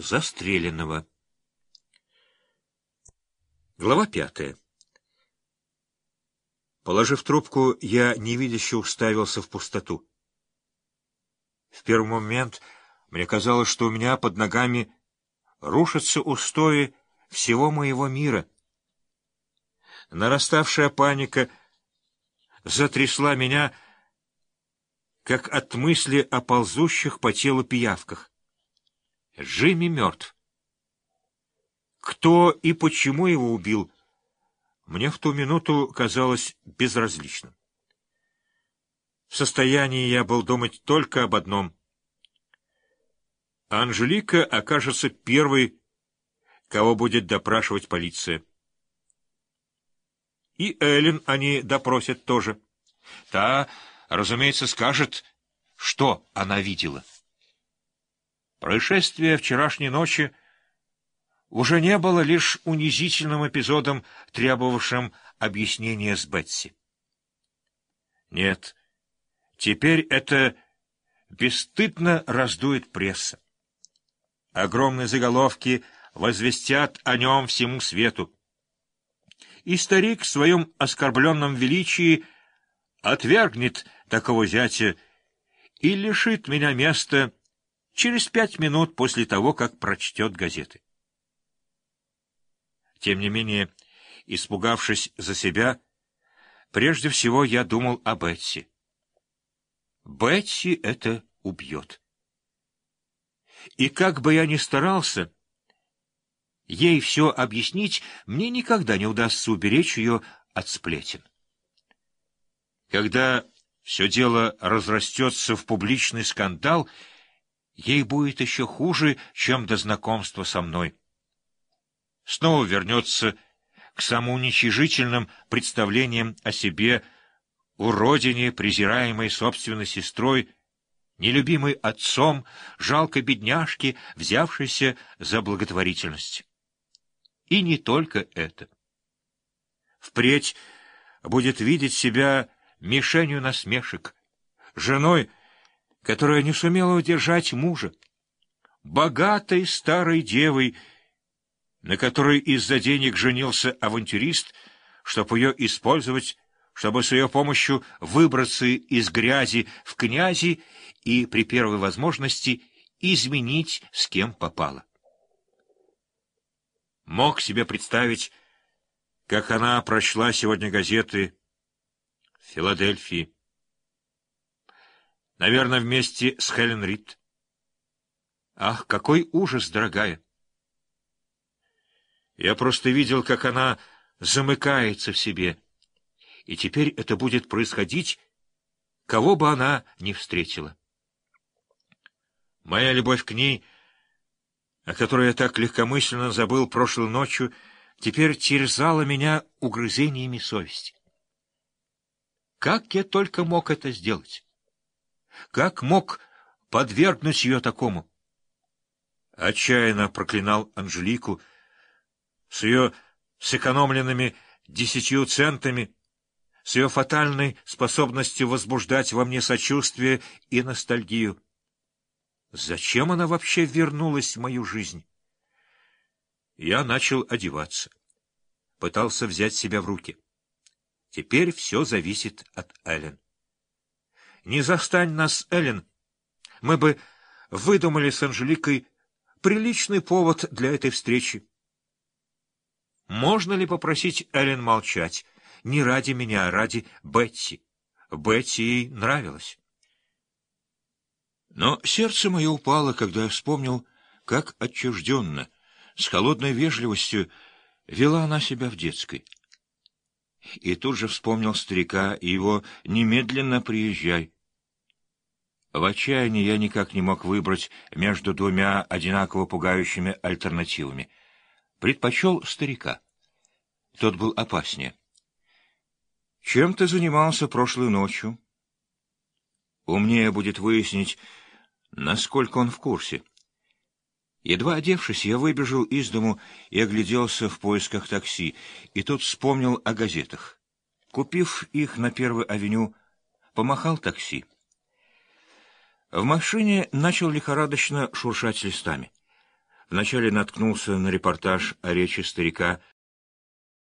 застреленного. Глава пятая. Положив трубку, я невидяще уставился в пустоту. В первый момент мне казалось, что у меня под ногами рушатся устои всего моего мира. Нараставшая паника затрясла меня, как от мысли о ползущих по телу пиявках. Джимми мертв. Кто и почему его убил, мне в ту минуту казалось безразличным. В состоянии я был думать только об одном. Анжелика окажется первой, кого будет допрашивать полиция. И Эллен они допросят тоже. Та, разумеется, скажет, что она видела. Происшествие вчерашней ночи уже не было лишь унизительным эпизодом, требовавшим объяснения с Бетси. Нет, теперь это бесстыдно раздует пресса. Огромные заголовки возвестят о нем всему свету. И старик в своем оскорбленном величии отвергнет такого зятя и лишит меня места через пять минут после того, как прочтет газеты. Тем не менее, испугавшись за себя, прежде всего я думал о Бетси. Бетси это убьет. И как бы я ни старался ей все объяснить, мне никогда не удастся уберечь ее от сплетен. Когда все дело разрастется в публичный скандал, ей будет еще хуже, чем до знакомства со мной снова вернется к самоуничижительным представлениям о себе, уродине, презираемой собственной сестрой, нелюбимой отцом, жалкой бедняжке, взявшейся за благотворительность. И не только это. Впредь будет видеть себя мишенью насмешек, женой, которая не сумела удержать мужа, богатой старой девой, на которой из-за денег женился авантюрист, чтобы ее использовать, чтобы с ее помощью выбраться из грязи в князи и при первой возможности изменить с кем попало. Мог себе представить, как она прочла сегодня газеты в Филадельфии. Наверное, вместе с Хелен Рид. Ах, какой ужас, дорогая! Я просто видел, как она замыкается в себе. И теперь это будет происходить, кого бы она ни встретила. Моя любовь к ней, о которой я так легкомысленно забыл прошлой ночью, теперь терзала меня угрызениями совести. Как я только мог это сделать? Как мог подвергнуть ее такому? Отчаянно проклинал Анжелику, с ее сэкономленными десятью центами, с ее фатальной способностью возбуждать во мне сочувствие и ностальгию. Зачем она вообще вернулась в мою жизнь? Я начал одеваться. Пытался взять себя в руки. Теперь все зависит от Эллен. Не застань нас, Эллен. Мы бы выдумали с Анжеликой приличный повод для этой встречи. Можно ли попросить Эллен молчать? Не ради меня, а ради Бетси. Бетси ей нравилось. Но сердце мое упало, когда я вспомнил, как отчужденно, с холодной вежливостью вела она себя в детской. И тут же вспомнил старика и его «немедленно приезжай». В отчаянии я никак не мог выбрать между двумя одинаково пугающими альтернативами — предпочел старика. Тот был опаснее. «Чем ты занимался прошлой ночью?» Умнее будет выяснить, насколько он в курсе. Едва одевшись, я выбежал из дому и огляделся в поисках такси, и тут вспомнил о газетах. Купив их на Первой авеню, помахал такси. В машине начал лихорадочно шуршать листами. Вначале наткнулся на репортаж о речи старика